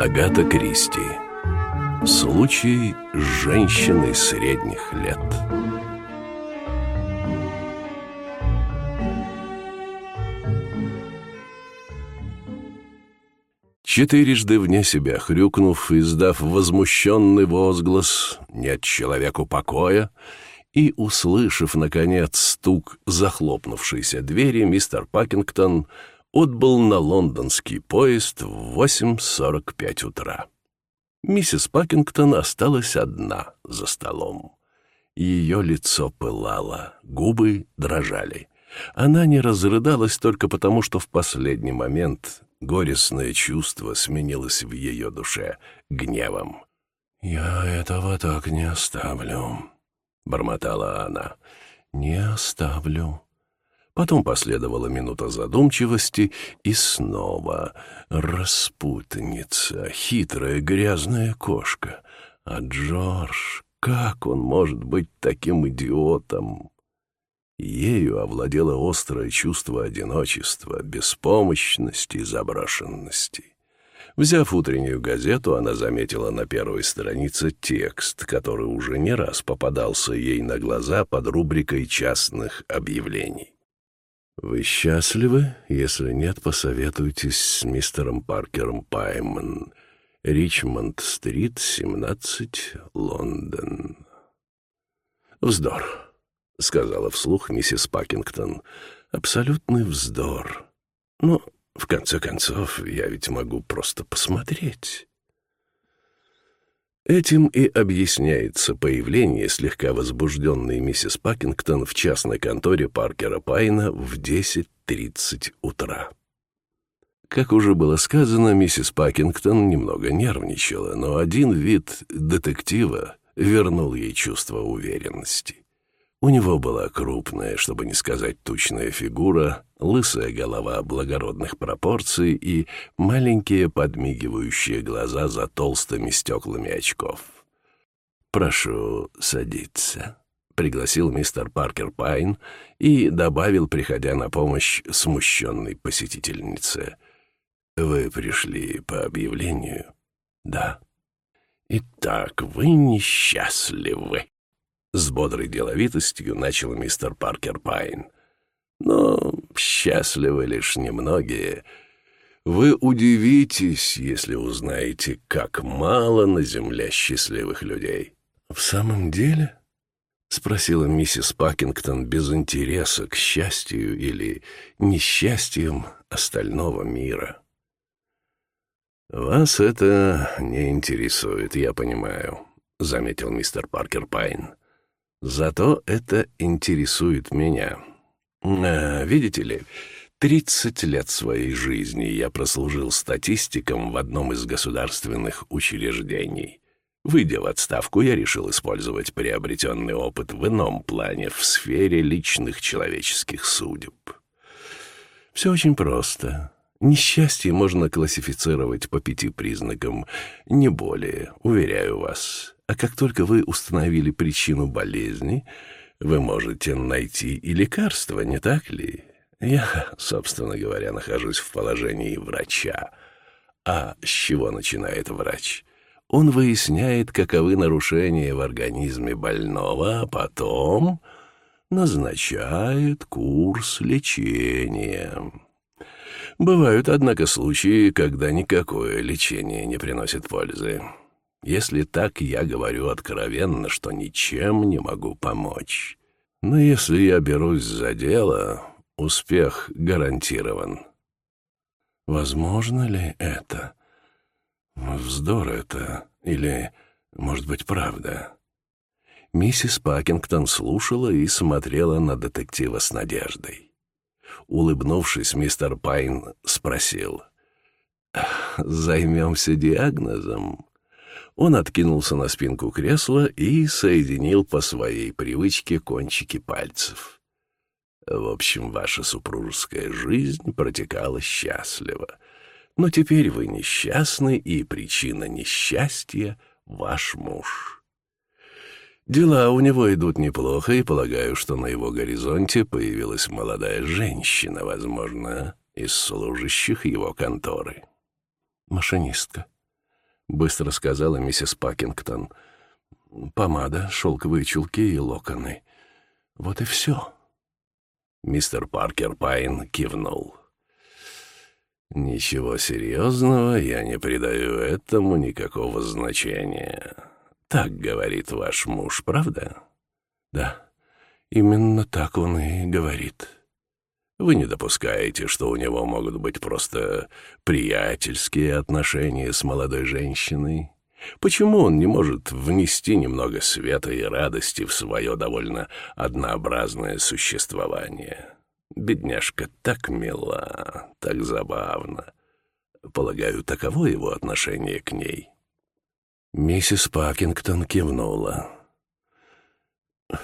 Агата Кристи. Случай с женщиной средних лет. Четырежды вне себя хрюкнув, издав возмущенный возглас «Нет человеку покоя!» и, услышав, наконец, стук захлопнувшейся двери, мистер Пакингтон отбыл на лондонский поезд в 8.45 утра. Миссис Пакингтон осталась одна за столом. Ее лицо пылало, губы дрожали. Она не разрыдалась только потому, что в последний момент горестное чувство сменилось в ее душе гневом. «Я этого так не оставлю», — бормотала она. «Не оставлю». Потом последовала минута задумчивости, и снова распутница, хитрая грязная кошка. А Джордж, как он может быть таким идиотом? Ею овладело острое чувство одиночества, беспомощности и заброшенности. Взяв утреннюю газету, она заметила на первой странице текст, который уже не раз попадался ей на глаза под рубрикой частных объявлений. «Вы счастливы? Если нет, посоветуйтесь с мистером Паркером Пайман. Ричмонд-стрит, 17, Лондон». «Вздор», — сказала вслух миссис Пакингтон. «Абсолютный вздор. Но, в конце концов, я ведь могу просто посмотреть». Этим и объясняется появление слегка возбужденной миссис Пакингтон в частной конторе Паркера Пайна в 10.30 утра. Как уже было сказано, миссис Пакингтон немного нервничала, но один вид детектива вернул ей чувство уверенности. У него была крупная, чтобы не сказать тучная фигура, лысая голова благородных пропорций и маленькие подмигивающие глаза за толстыми стеклами очков. «Прошу садиться», — пригласил мистер Паркер Пайн и добавил, приходя на помощь смущенной посетительнице. «Вы пришли по объявлению?» «Да». «Итак, вы несчастливы», с бодрой деловитостью начал мистер Паркер Пайн. «Но счастливы лишь немногие. Вы удивитесь, если узнаете, как мало на земле счастливых людей». «В самом деле?» — спросила миссис Пакингтон без интереса к счастью или несчастьям остального мира. «Вас это не интересует, я понимаю», — заметил мистер Паркер Пайн. Зато это интересует меня. А, видите ли, 30 лет своей жизни я прослужил статистиком в одном из государственных учреждений. Выйдя в отставку, я решил использовать приобретенный опыт в ином плане, в сфере личных человеческих судеб. Все очень просто. Несчастье можно классифицировать по пяти признакам, не более, уверяю вас. А как только вы установили причину болезни, вы можете найти и лекарство, не так ли? Я, собственно говоря, нахожусь в положении врача. А с чего начинает врач? Он выясняет, каковы нарушения в организме больного, а потом назначает курс лечения. Бывают, однако, случаи, когда никакое лечение не приносит пользы. Если так, я говорю откровенно, что ничем не могу помочь. Но если я берусь за дело, успех гарантирован. Возможно ли это? Вздор это или, может быть, правда? Миссис Пакингтон слушала и смотрела на детектива с надеждой. Улыбнувшись, мистер Пайн спросил. «Займемся диагнозом?» Он откинулся на спинку кресла и соединил по своей привычке кончики пальцев. В общем, ваша супружеская жизнь протекала счастливо. Но теперь вы несчастны, и причина несчастья — ваш муж. Дела у него идут неплохо, и полагаю, что на его горизонте появилась молодая женщина, возможно, из служащих его конторы. Машинистка. Быстро сказала миссис Пакингтон. «Помада, шелковые чулки и локоны. Вот и все». Мистер Паркер Пайн кивнул. «Ничего серьезного, я не придаю этому никакого значения. Так говорит ваш муж, правда?» «Да, именно так он и говорит». Вы не допускаете, что у него могут быть просто приятельские отношения с молодой женщиной? Почему он не может внести немного света и радости в свое довольно однообразное существование? Бедняжка так мила, так забавна. Полагаю, таково его отношение к ней. Миссис Пакингтон кивнула.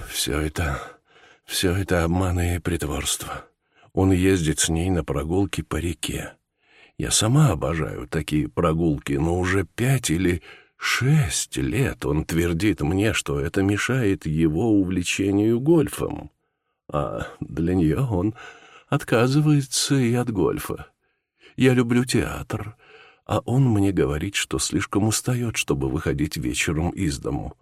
«Все это... все это обманы и притворство. Он ездит с ней на прогулки по реке. Я сама обожаю такие прогулки, но уже пять или шесть лет он твердит мне, что это мешает его увлечению гольфом. А для нее он отказывается и от гольфа. Я люблю театр, а он мне говорит, что слишком устает, чтобы выходить вечером из дому.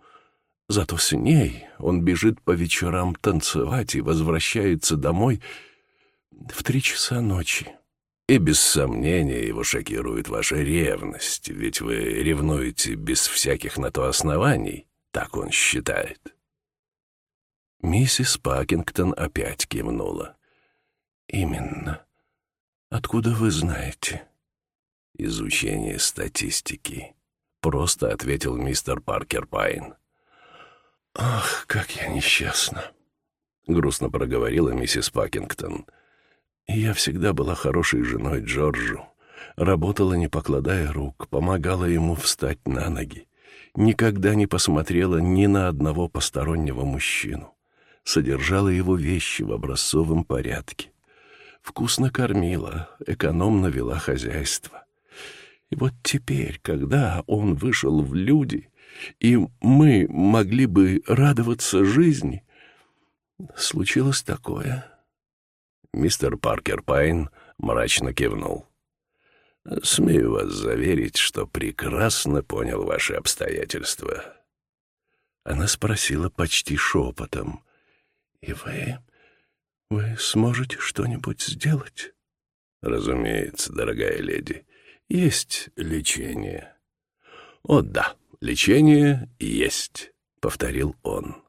Зато с ней он бежит по вечерам танцевать и возвращается домой — в три часа ночи. И без сомнения его шокирует ваша ревность, ведь вы ревнуете без всяких на то оснований, так он считает. Миссис Пакингтон опять кивнула. «Именно. Откуда вы знаете?» «Изучение статистики», — просто ответил мистер Паркер Пайн. «Ах, как я несчастна!» — грустно проговорила миссис Пакингтон. Я всегда была хорошей женой Джорджу. Работала, не покладая рук, помогала ему встать на ноги. Никогда не посмотрела ни на одного постороннего мужчину. Содержала его вещи в образцовом порядке. Вкусно кормила, экономно вела хозяйство. И вот теперь, когда он вышел в люди, и мы могли бы радоваться жизни, случилось такое — Мистер Паркер Пайн мрачно кивнул. «Смею вас заверить, что прекрасно понял ваши обстоятельства». Она спросила почти шепотом. «И вы... вы сможете что-нибудь сделать?» «Разумеется, дорогая леди, есть лечение». «О да, лечение есть», — повторил он.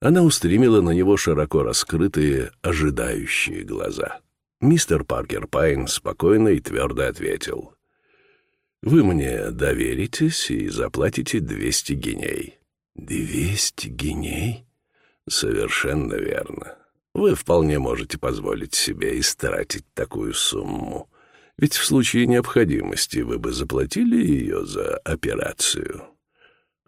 Она устремила на него широко раскрытые, ожидающие глаза. Мистер Паркер Пайн спокойно и твердо ответил. «Вы мне доверитесь и заплатите двести геней». «Двести геней?» «Совершенно верно. Вы вполне можете позволить себе истратить такую сумму. Ведь в случае необходимости вы бы заплатили ее за операцию».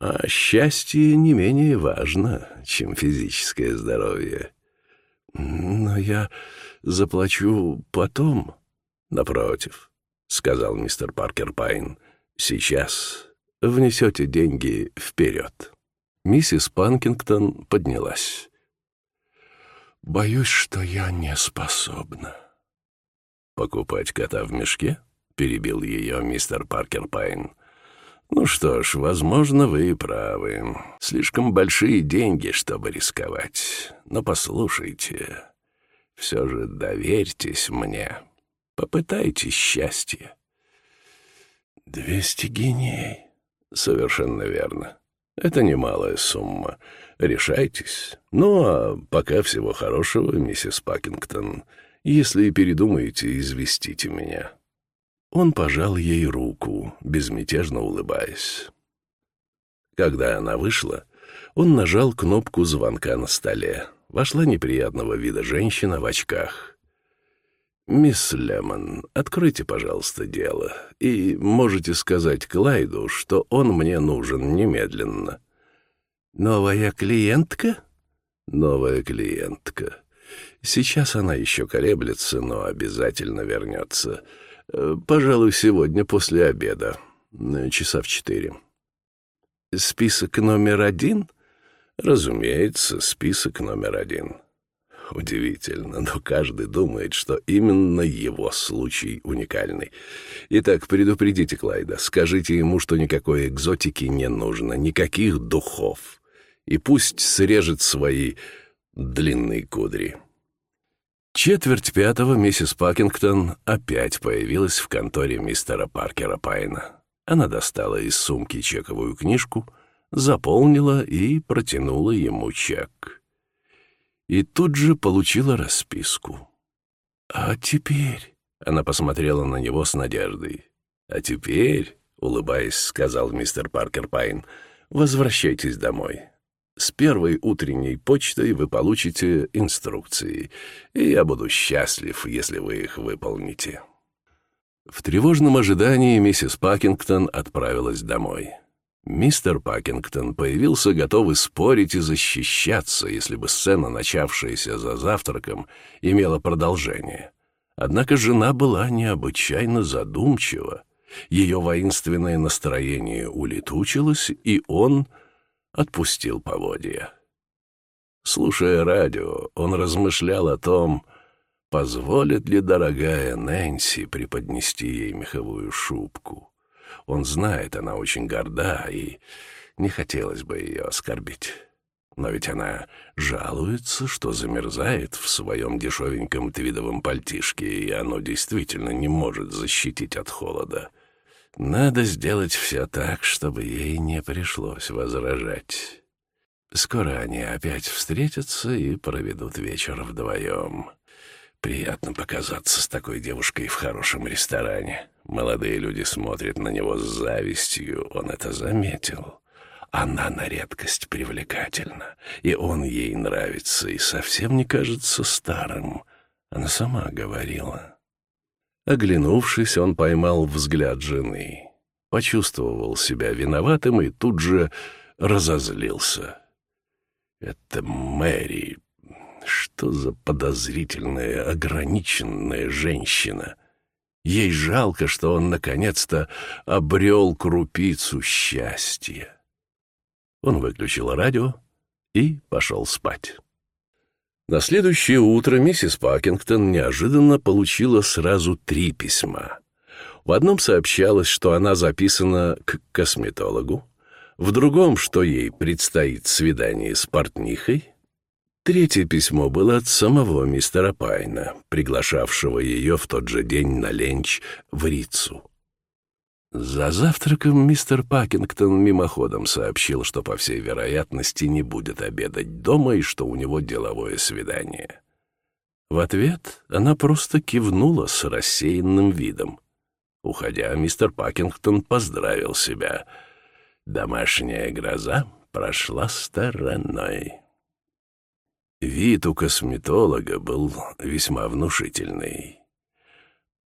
А счастье не менее важно, чем физическое здоровье. Но я заплачу потом. Напротив, — сказал мистер Паркер Пайн, — сейчас внесете деньги вперед. Миссис Панкингтон поднялась. «Боюсь, что я не способна». «Покупать кота в мешке?» — перебил ее мистер Паркер Пайн. «Ну что ж, возможно, вы и правы. Слишком большие деньги, чтобы рисковать. Но послушайте, все же доверьтесь мне. Попытайтесь счастье». «Двести геней». «Совершенно верно. Это немалая сумма. Решайтесь. Ну, а пока всего хорошего, миссис Пакингтон. Если передумаете, известите меня». Он пожал ей руку, безмятежно улыбаясь. Когда она вышла, он нажал кнопку звонка на столе. Вошла неприятного вида женщина в очках. «Мисс Лемон, откройте, пожалуйста, дело, и можете сказать Клайду, что он мне нужен немедленно». «Новая клиентка?» «Новая клиентка. Сейчас она еще колеблется, но обязательно вернется». Э, пожалуй, сегодня после обеда, часа в четыре. Список номер один? Разумеется, список номер один. Удивительно, но каждый думает, что именно его случай уникальный. Итак, предупредите Клайда, скажите ему, что никакой экзотики не нужно, никаких духов. И пусть срежет свои длинные кудри. Четверть пятого миссис Пакингтон опять появилась в конторе мистера Паркера Пайна. Она достала из сумки чековую книжку, заполнила и протянула ему чек и тут же получила расписку. «А теперь...» — она посмотрела на него с надеждой. «А теперь...» — улыбаясь, сказал мистер Паркер Пайн, «возвращайтесь домой. С первой утренней почтой вы получите инструкции, и я буду счастлив, если вы их выполните». В тревожном ожидании миссис Пакингтон отправилась домой. Мистер Пакингтон появился готовый спорить и защищаться, если бы сцена, начавшаяся за завтраком, имела продолжение. Однако жена была необычайно задумчива. Ее воинственное настроение улетучилось, и он отпустил поводья. Слушая радио, он размышлял о том, позволит ли дорогая Нэнси преподнести ей меховую шубку. Он знает, она очень горда, и не хотелось бы ее оскорбить. Но ведь она жалуется, что замерзает в своем дешевеньком твидовом пальтишке, и оно действительно не может защитить от холода. Надо сделать все так, чтобы ей не пришлось возражать. Скоро они опять встретятся и проведут вечер вдвоем. Приятно показаться с такой девушкой в хорошем ресторане. Молодые люди смотрят на него с завистью, он это заметил. Она на редкость привлекательна, и он ей нравится, и совсем не кажется старым. Она сама говорила. Оглянувшись, он поймал взгляд жены, почувствовал себя виноватым и тут же разозлился. Это Мэри что за подозрительная, ограниченная женщина? Ей жалко, что он наконец-то обрел крупицу счастья. Он выключил радио и пошел спать. На следующее утро миссис Пакингтон неожиданно получила сразу три письма. В одном сообщалось, что она записана к косметологу, в другом, что ей предстоит свидание с портнихой, Третье письмо было от самого мистера Пайна, приглашавшего ее в тот же день на ленч в Рицу. За завтраком мистер Пакингтон мимоходом сообщил, что, по всей вероятности, не будет обедать дома и что у него деловое свидание. В ответ она просто кивнула с рассеянным видом. Уходя, мистер Пакингтон поздравил себя. Домашняя гроза прошла стороной. Вид у косметолога был весьма внушительный.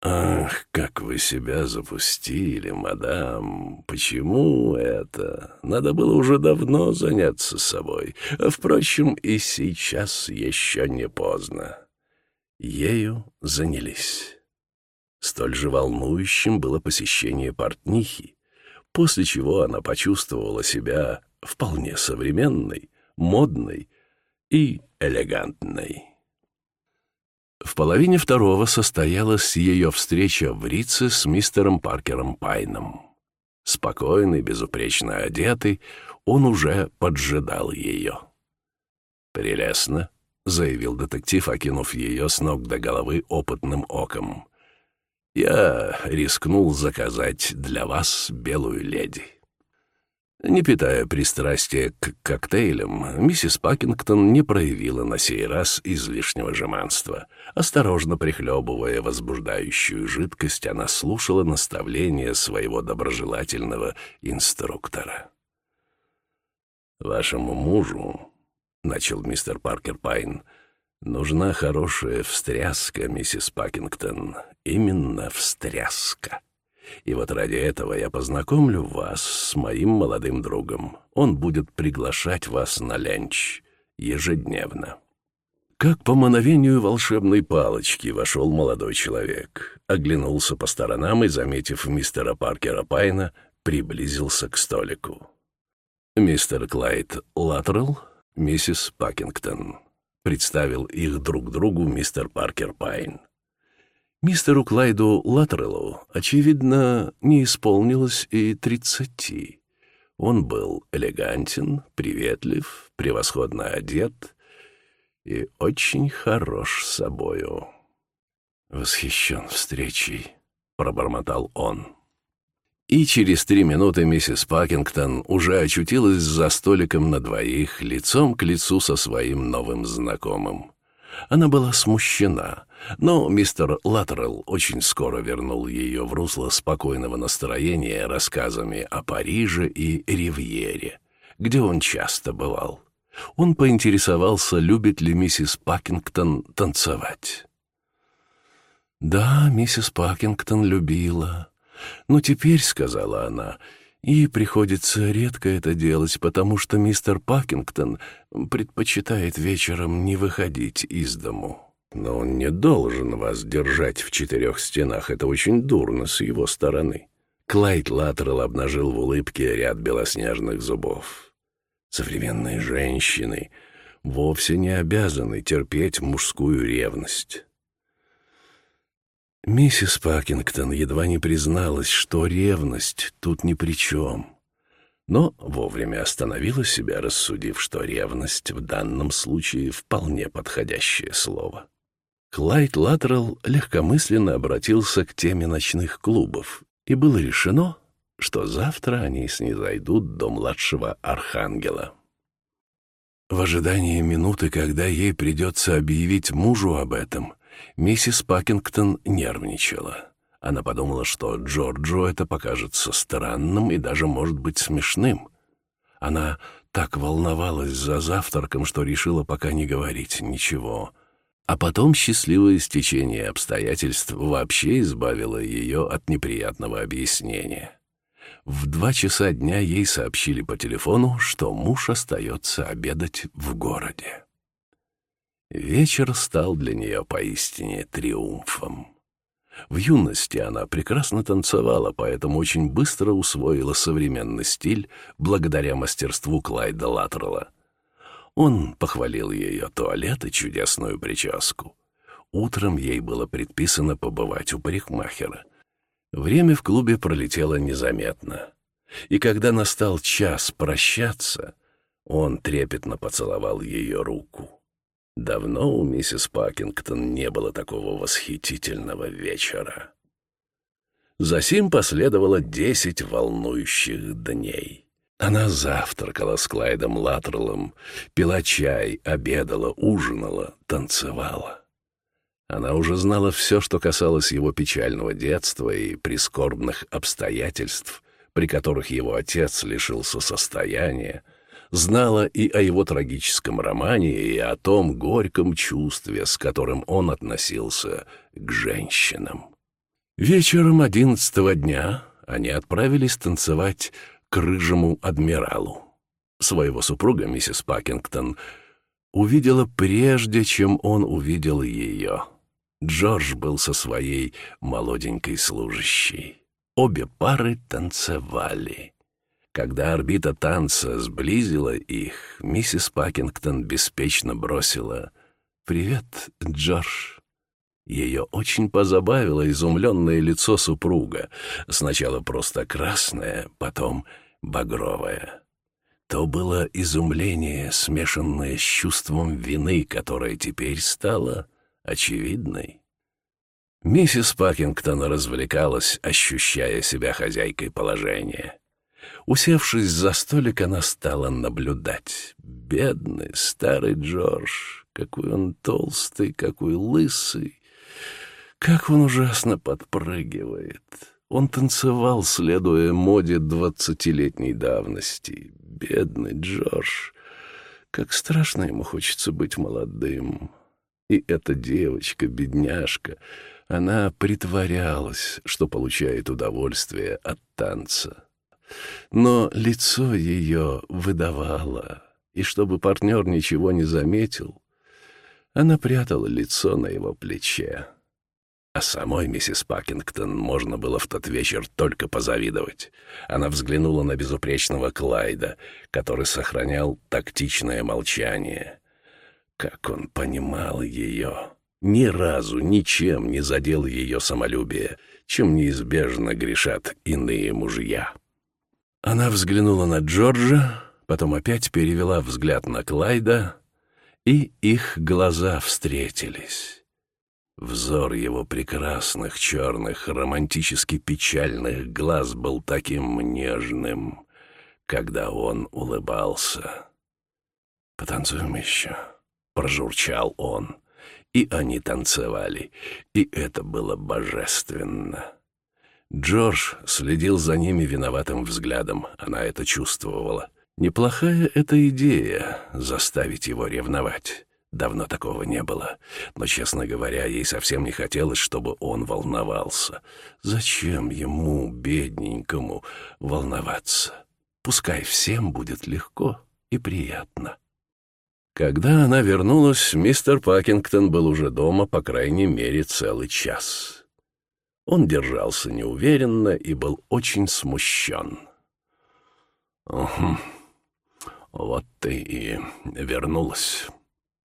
«Ах, как вы себя запустили, мадам! Почему это? Надо было уже давно заняться собой. Впрочем, и сейчас еще не поздно». Ею занялись. Столь же волнующим было посещение портнихи, после чего она почувствовала себя вполне современной, модной и элегантной. В половине второго состоялась ее встреча в Рице с мистером Паркером Пайном. Спокойный, безупречно одетый, он уже поджидал ее. «Прелестно», — заявил детектив, окинув ее с ног до головы опытным оком. «Я рискнул заказать для вас белую леди». Не питая пристрастия к коктейлям, миссис Пакингтон не проявила на сей раз излишнего жеманства. Осторожно прихлебывая возбуждающую жидкость, она слушала наставления своего доброжелательного инструктора. «Вашему мужу», — начал мистер Паркер Пайн, — «нужна хорошая встряска, миссис Пакингтон, именно встряска». И вот ради этого я познакомлю вас с моим молодым другом. Он будет приглашать вас на ленч ежедневно». Как по мановению волшебной палочки вошел молодой человек, оглянулся по сторонам и, заметив мистера Паркера Пайна, приблизился к столику. «Мистер Клайд Латерал, миссис Пакингтон», представил их друг другу мистер Паркер Пайн. Мистеру Клайду Латреллу, очевидно, не исполнилось и тридцати. Он был элегантен, приветлив, превосходно одет и очень хорош собою. «Восхищен встречей», — пробормотал он. И через три минуты миссис Пакингтон уже очутилась за столиком на двоих, лицом к лицу со своим новым знакомым. Она была смущена, но мистер Латерал очень скоро вернул ее в русло спокойного настроения рассказами о Париже и Ривьере, где он часто бывал. Он поинтересовался, любит ли миссис Пакингтон танцевать. Да, миссис Пакингтон любила. Но теперь, — сказала она, — и приходится редко это делать, потому что мистер Пакингтон предпочитает вечером не выходить из дому. Но он не должен вас держать в четырех стенах, это очень дурно с его стороны. Клайд Латерал обнажил в улыбке ряд белоснежных зубов. Современные женщины вовсе не обязаны терпеть мужскую ревность. Миссис Пакингтон едва не призналась, что ревность тут ни при чем. Но вовремя остановила себя, рассудив, что ревность в данном случае вполне подходящее слово. Клайд Латерал легкомысленно обратился к теме ночных клубов, и было решено, что завтра они снизойдут до младшего архангела. В ожидании минуты, когда ей придется объявить мужу об этом — Миссис Пакингтон нервничала. Она подумала, что Джорджу это покажется странным и даже, может быть, смешным. Она так волновалась за завтраком, что решила пока не говорить ничего. А потом счастливое стечение обстоятельств вообще избавило ее от неприятного объяснения. В два часа дня ей сообщили по телефону, что муж остается обедать в городе. Вечер стал для нее поистине триумфом. В юности она прекрасно танцевала, поэтому очень быстро усвоила современный стиль благодаря мастерству Клайда Латерла. Он похвалил ее туалет и чудесную прическу. Утром ей было предписано побывать у парикмахера. Время в клубе пролетело незаметно. И когда настал час прощаться, он трепетно поцеловал ее руку. Давно у миссис Пакингтон не было такого восхитительного вечера. Засим последовало десять волнующих дней. Она завтракала с Клайдом Латреллом, пила чай, обедала, ужинала, танцевала. Она уже знала все, что касалось его печального детства и прискорбных обстоятельств, при которых его отец лишился состояния, знала и о его трагическом романе, и о том горьком чувстве, с которым он относился к женщинам. Вечером одиннадцатого дня они отправились танцевать к рыжему адмиралу. Своего супруга, миссис Пакингтон, увидела прежде, чем он увидел ее. Джордж был со своей молоденькой служащей. Обе пары танцевали. Когда орбита танца сблизила их, миссис Пакингтон беспечно бросила «Привет, Джордж». Ее очень позабавило изумленное лицо супруга, сначала просто красное, потом багровое. То было изумление, смешанное с чувством вины, которое теперь стало очевидной. Миссис Пакингтон развлекалась, ощущая себя хозяйкой положения. Усевшись за столик, она стала наблюдать. Бедный старый Джордж, какой он толстый, какой лысый, как он ужасно подпрыгивает. Он танцевал, следуя моде двадцатилетней давности. Бедный Джордж, как страшно ему хочется быть молодым. И эта девочка, бедняжка, она притворялась, что получает удовольствие от танца. Но лицо ее выдавало, и чтобы партнер ничего не заметил, она прятала лицо на его плече. А самой миссис Пакингтон можно было в тот вечер только позавидовать. Она взглянула на безупречного Клайда, который сохранял тактичное молчание. Как он понимал ее. Ни разу ничем не задел ее самолюбие, чем неизбежно грешат иные мужья. Она взглянула на Джорджа, потом опять перевела взгляд на Клайда, и их глаза встретились. Взор его прекрасных, черных, романтически печальных глаз был таким нежным, когда он улыбался. «Потанцуем еще», — прожурчал он. И они танцевали, и это было божественно. Джордж следил за ними виноватым взглядом, она это чувствовала. Неплохая эта идея — заставить его ревновать. Давно такого не было, но, честно говоря, ей совсем не хотелось, чтобы он волновался. Зачем ему, бедненькому, волноваться? Пускай всем будет легко и приятно. Когда она вернулась, мистер Пакингтон был уже дома, по крайней мере, целый час. Он держался неуверенно и был очень смущен. «Угу. Вот ты и вернулась»,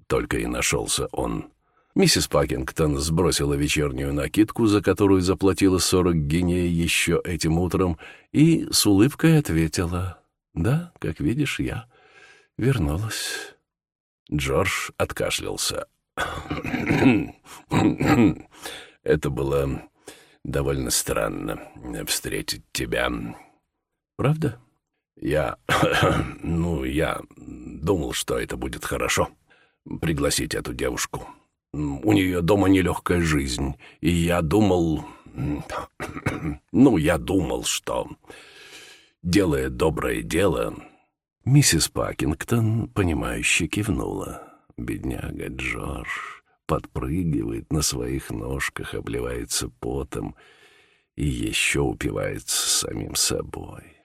только и нашелся он. Миссис Пакингтон сбросила вечернюю накидку, за которую заплатила сорок гиней еще этим утром, и с улыбкой ответила, «Да, как видишь, я вернулась». Джордж откашлялся. «Это было довольно странно встретить тебя. Правда?» «Я... ну, я думал, что это будет хорошо» пригласить эту девушку. У нее дома нелегкая жизнь, и я думал... Ну, я думал, что, делая доброе дело... Миссис Пакингтон, понимающе кивнула. Бедняга Джордж подпрыгивает на своих ножках, обливается потом и еще упивается самим собой.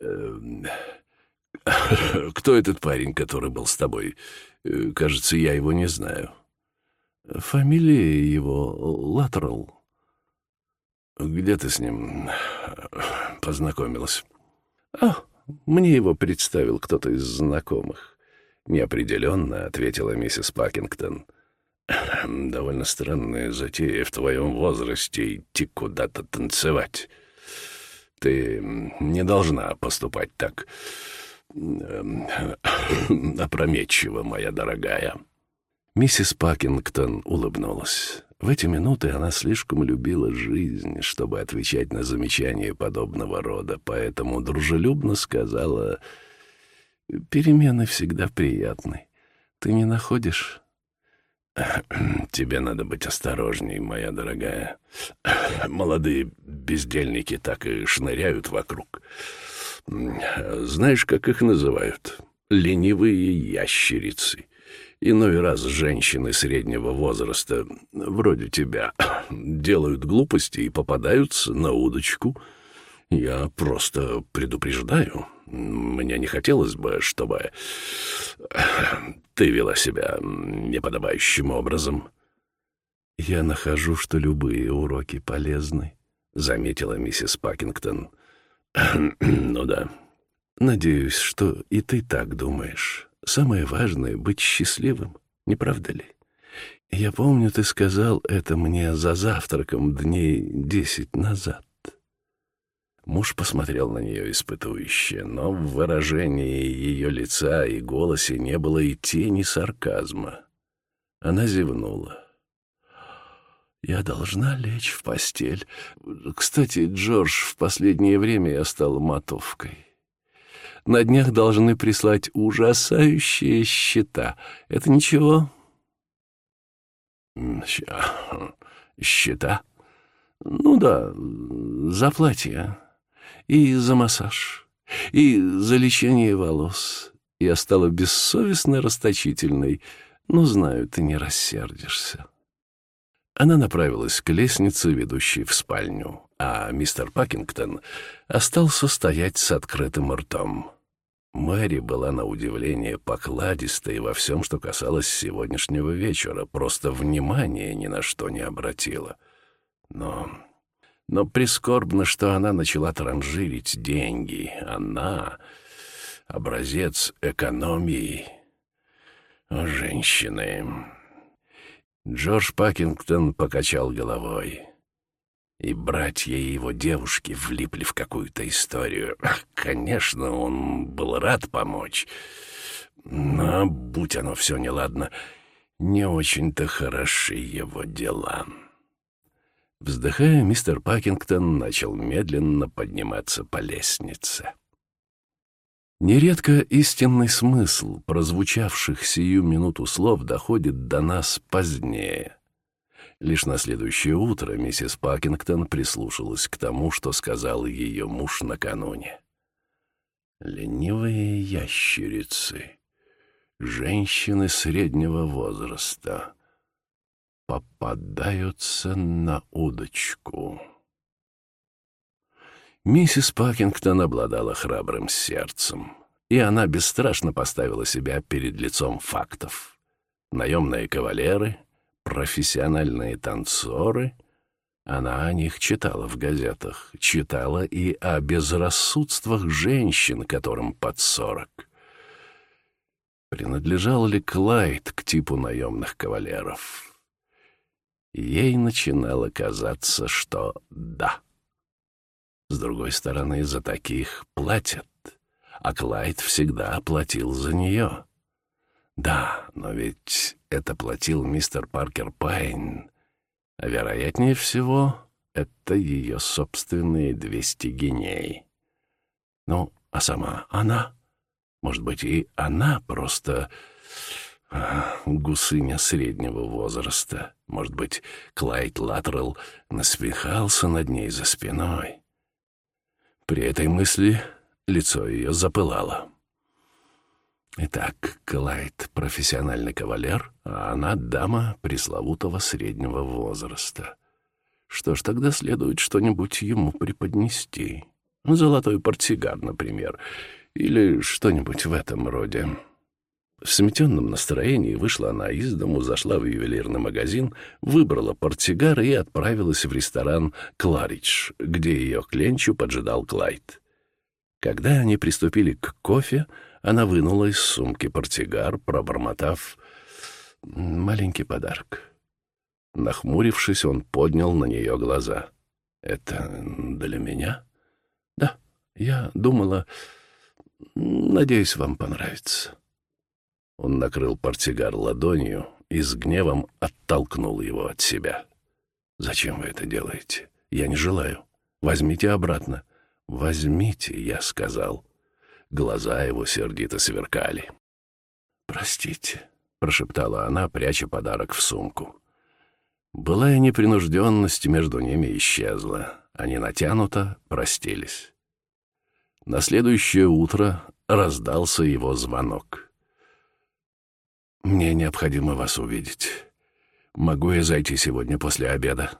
Эм, «Кто этот парень, который был с тобой? Э, кажется, я его не знаю». «Фамилия его Латерал». «Где ты с ним познакомилась?» «А, мне его представил кто-то из знакомых». «Неопределенно», — ответила миссис Пакингтон. «Довольно странная затея в твоем возрасте идти куда-то танцевать. Ты не должна поступать так опрометчиво, моя дорогая». Миссис Пакингтон улыбнулась. В эти минуты она слишком любила жизнь, чтобы отвечать на замечания подобного рода, поэтому дружелюбно сказала, «Перемены всегда приятны. Ты не находишь?» «Тебе надо быть осторожней, моя дорогая. Молодые бездельники так и шныряют вокруг. Знаешь, как их называют? Ленивые ящерицы. Иной раз женщины среднего возраста, вроде тебя, делают глупости и попадаются на удочку. Я просто предупреждаю. Мне не хотелось бы, чтобы ты вела себя неподобающим образом. «Я нахожу, что любые уроки полезны», — заметила миссис Пакингтон. «Ну да. Надеюсь, что и ты так думаешь. Самое важное — быть счастливым, не правда ли? Я помню, ты сказал это мне за завтраком дней десять назад». Муж посмотрел на нее испытующе, но в выражении ее лица и голосе не было и тени сарказма. Она зевнула. Я должна лечь в постель. Кстати, Джордж, в последнее время я стала мотовкой. На днях должны прислать ужасающие счета. Это ничего? Счета? Ну да, за платье. И за массаж. И за лечение волос. Я стала бессовестно расточительной. Ну, знаю, ты не рассердишься. Она направилась к лестнице, ведущей в спальню, а мистер Пакингтон остался стоять с открытым ртом. Мэри была на удивление покладистой во всем, что касалось сегодняшнего вечера, просто внимания ни на что не обратила. Но... Но прискорбно, что она начала транжирить деньги. Она — образец экономии. Женщины. Джордж Пакингтон покачал головой. И братья и его девушки влипли в какую-то историю. Конечно, он был рад помочь. Но, будь оно все неладно, не очень-то хороши его дела. Вздыхая, мистер Пакингтон начал медленно подниматься по лестнице. Нередко истинный смысл прозвучавших сию минуту слов доходит до нас позднее. Лишь на следующее утро миссис Пакингтон прислушалась к тому, что сказал ее муж накануне. «Ленивые ящерицы, женщины среднего возраста, попадаются на удочку». Миссис Пакингтон обладала храбрым сердцем, и она бесстрашно поставила себя перед лицом фактов. Наемные кавалеры, профессиональные танцоры. Она о них читала в газетах, читала и о безрассудствах женщин, которым под сорок. Принадлежал ли Клайд к типу наемных кавалеров? Ей начинало казаться, что да. С другой стороны, за таких платят, а Клайд всегда платил за нее. Да, но ведь это платил мистер Паркер Пайн, а вероятнее всего, это ее собственные двести геней. Ну, а сама она? Может быть, и она просто а, гусыня среднего возраста. Может быть, Клайд Латерал насмехался над ней за спиной. При этой мысли лицо ее запылало. Итак, Клайд — профессиональный кавалер, а она — дама пресловутого среднего возраста. Что ж, тогда следует что-нибудь ему преподнести. Золотой портсигар, например, или что-нибудь в этом роде. В сметенном настроении вышла она из дому, зашла в ювелирный магазин, выбрала портсигар и отправилась в ресторан «Кларидж», где ее к поджидал Клайд. Когда они приступили к кофе, она вынула из сумки портсигар, пробормотав маленький подарок. Нахмурившись, он поднял на нее глаза. «Это для меня?» «Да, я думала... Надеюсь, вам понравится». Он накрыл портсигар ладонью и с гневом оттолкнул его от себя. «Зачем вы это делаете? Я не желаю. Возьмите обратно». «Возьмите», — я сказал. Глаза его сердито сверкали. «Простите», — прошептала она, пряча подарок в сумку. Былая непринужденность между ними исчезла. Они натянуто простились. На следующее утро раздался его звонок. «Мне необходимо вас увидеть. Могу я зайти сегодня после обеда?»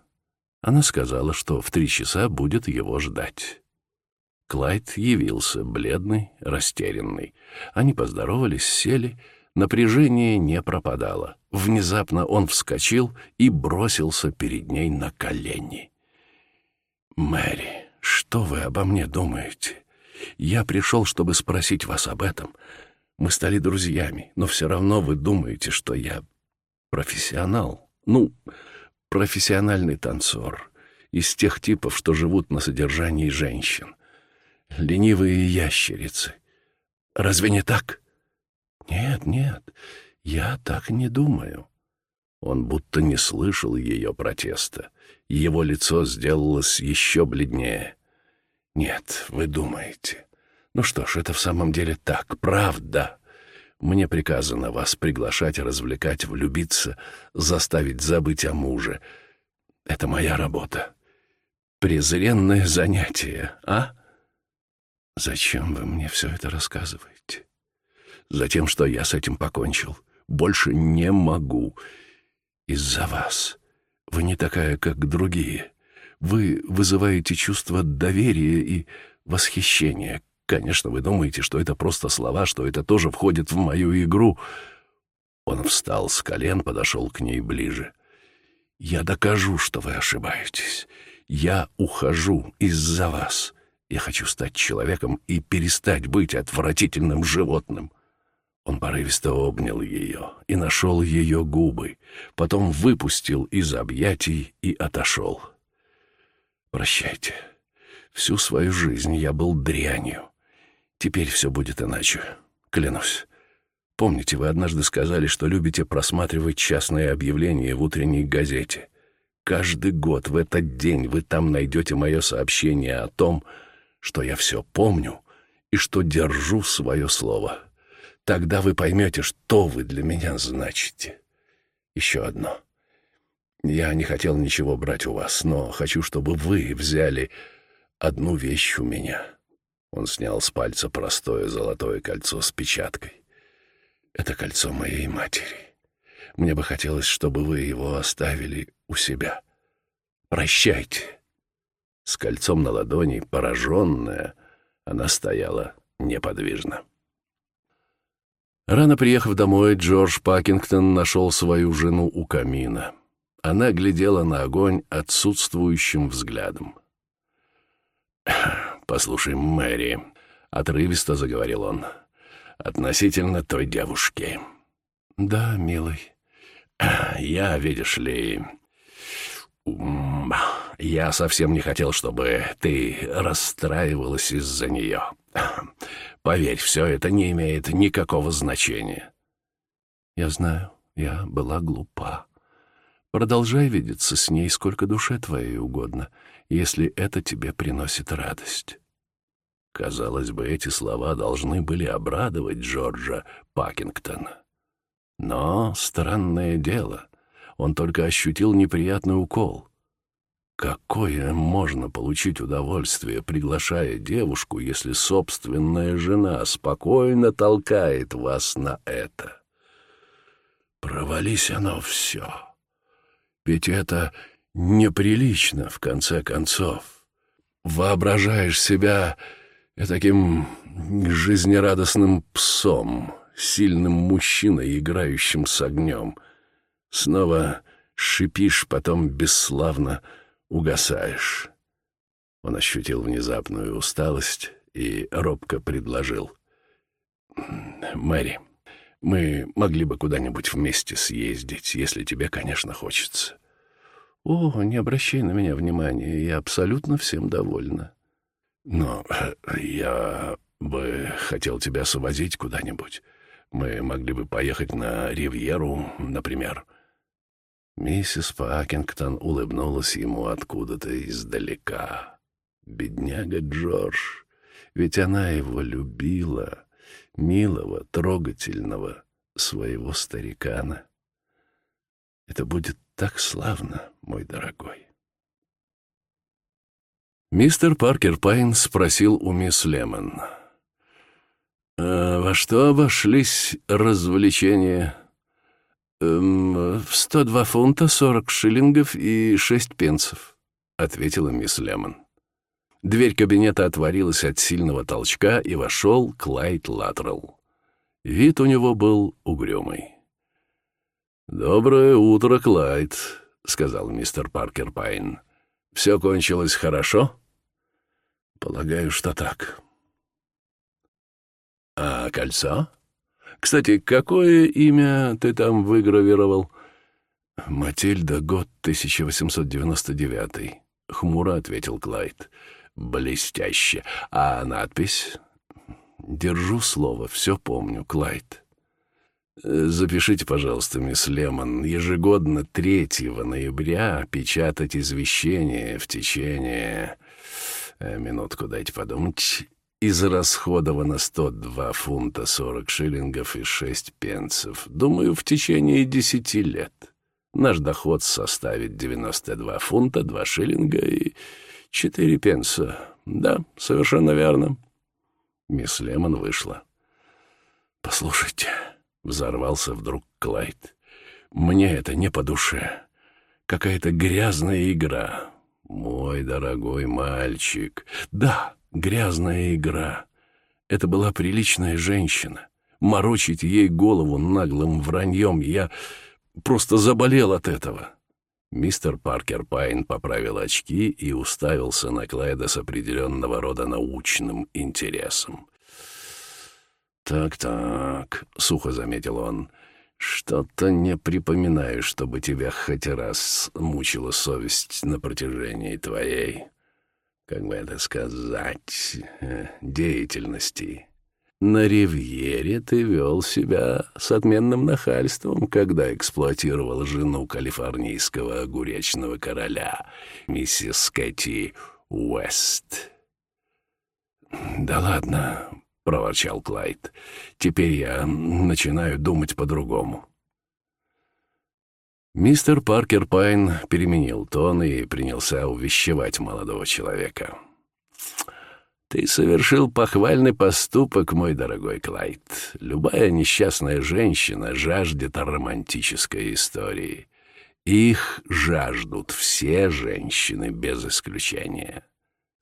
Она сказала, что в три часа будет его ждать. Клайд явился, бледный, растерянный. Они поздоровались, сели. Напряжение не пропадало. Внезапно он вскочил и бросился перед ней на колени. «Мэри, что вы обо мне думаете? Я пришел, чтобы спросить вас об этом. Мы стали друзьями, но все равно вы думаете, что я профессионал. Ну, профессиональный танцор. Из тех типов, что живут на содержании женщин. Ленивые ящерицы. Разве не так? Нет, нет, я так не думаю. Он будто не слышал ее протеста. Его лицо сделалось еще бледнее. Нет, вы думаете. Ну что ж, это в самом деле так, правда. Мне приказано вас приглашать, развлекать, влюбиться, заставить забыть о муже. Это моя работа. Презренное занятие, а? Зачем вы мне все это рассказываете? Затем, что я с этим покончил. Больше не могу. Из-за вас. Вы не такая, как другие. Вы вызываете чувство доверия и восхищения, Конечно, вы думаете, что это просто слова, что это тоже входит в мою игру. Он встал с колен, подошел к ней ближе. Я докажу, что вы ошибаетесь. Я ухожу из-за вас. Я хочу стать человеком и перестать быть отвратительным животным. Он порывисто обнял ее и нашел ее губы, потом выпустил из объятий и отошел. «Прощайте. Всю свою жизнь я был дрянью. Теперь все будет иначе. Клянусь. Помните, вы однажды сказали, что любите просматривать частные объявления в утренней газете. Каждый год в этот день вы там найдете мое сообщение о том, что я все помню и что держу свое слово. Тогда вы поймете, что вы для меня значите. Еще одно. Я не хотел ничего брать у вас, но хочу, чтобы вы взяли одну вещь у меня. Он снял с пальца простое золотое кольцо с печаткой. Это кольцо моей матери. Мне бы хотелось, чтобы вы его оставили у себя. Прощайте. С кольцом на ладони, пораженная, она стояла неподвижно. Рано приехав домой, Джордж Пакингтон нашел свою жену у камина. Она глядела на огонь отсутствующим взглядом. «Послушай, Мэри», — отрывисто заговорил он, — «относительно той девушки». «Да, милый». «Я, видишь ли, я совсем не хотел, чтобы ты расстраивалась из-за нее. Поверь, все это не имеет никакого значения. Я знаю, я была глупа. Продолжай видеться с ней сколько душе твоей угодно, если это тебе приносит радость. Казалось бы, эти слова должны были обрадовать Джорджа Пакингтона. Но странное дело, он только ощутил неприятный укол. Какое можно получить удовольствие, приглашая девушку, если собственная жена спокойно толкает вас на это? Провались оно все. Ведь это неприлично, в конце концов. Воображаешь себя таким жизнерадостным псом, сильным мужчиной, играющим с огнем. Снова шипишь, потом бесславно — угасаешь». Он ощутил внезапную усталость и робко предложил. «Мэри, мы могли бы куда-нибудь вместе съездить, если тебе, конечно, хочется». «О, не обращай на меня внимания, я абсолютно всем довольна». «Но я бы хотел тебя свозить куда-нибудь. Мы могли бы поехать на Ривьеру, например». Миссис Пакингтон улыбнулась ему откуда-то издалека. Бедняга Джордж, ведь она его любила, милого, трогательного, своего старикана. Это будет так славно, мой дорогой. Мистер Паркер Пайн спросил у мисс Лемон. «А «Во что обошлись развлечения?» «Эм, «В сто два фунта, сорок шиллингов и шесть пенсов», — ответила мисс Лемон. Дверь кабинета отворилась от сильного толчка, и вошел Клайд Латерал. Вид у него был угрюмый. «Доброе утро, Клайд», — сказал мистер Паркер Пайн. «Все кончилось хорошо?» «Полагаю, что так». «А кольцо?» Кстати, какое имя ты там выгравировал?» «Матильда, год 1899», — хмуро ответил Клайд. «Блестяще. А надпись?» «Держу слово, все помню, Клайд». «Запишите, пожалуйста, мисс Лемон, ежегодно 3 ноября печатать извещение в течение...» э, «Минутку дайте подумать израсходовано 102 фунта 40 шиллингов и 6 пенсов. Думаю, в течение 10 лет. Наш доход составит 92 фунта, 2 шиллинга и 4 пенса. Да, совершенно верно. Мисс Лемон вышла. «Послушайте», — взорвался вдруг Клайд, — «мне это не по душе. Какая-то грязная игра. Мой дорогой мальчик. Да, Грязная игра. Это была приличная женщина. Морочить ей голову наглым враньем я просто заболел от этого. Мистер Паркер Пайн поправил очки и уставился на Клайда с определенного рода научным интересом. «Так-так», — сухо заметил он, — «что-то не припоминаю, чтобы тебя хоть раз мучила совесть на протяжении твоей, как бы это сказать, э, деятельности». На ривьере ты вел себя с отменным нахальством, когда эксплуатировал жену калифорнийского огуречного короля, миссис Кэти Уэст. «Да ладно», — проворчал Клайд, — «теперь я начинаю думать по-другому». Мистер Паркер Пайн переменил тон и принялся увещевать молодого человека. Ты совершил похвальный поступок, мой дорогой Клайд. Любая несчастная женщина жаждет романтической истории. Их жаждут все женщины без исключения.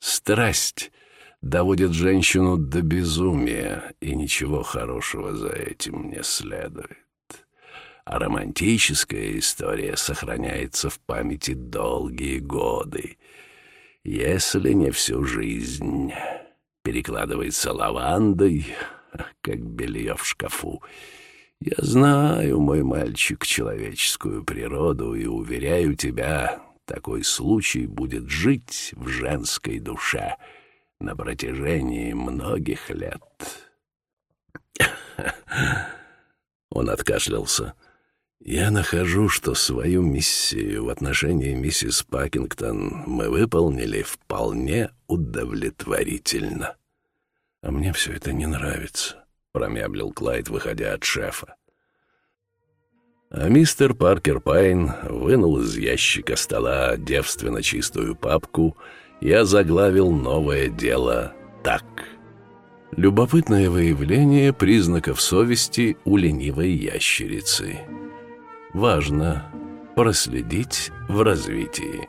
Страсть доводит женщину до безумия, и ничего хорошего за этим не следует. А романтическая история сохраняется в памяти долгие годы — если не всю жизнь, перекладывается лавандой, как белье в шкафу. Я знаю, мой мальчик, человеческую природу и уверяю тебя, такой случай будет жить в женской душе на протяжении многих лет. Он откашлялся. Я нахожу, что свою миссию в отношении миссис Пакингтон мы выполнили вполне удовлетворительно. А мне все это не нравится, промямлил Клайд, выходя от шефа. А мистер Паркер Пайн вынул из ящика стола девственно чистую папку и озаглавил новое дело так. Любопытное выявление признаков совести у ленивой ящерицы — важно проследить в развитии.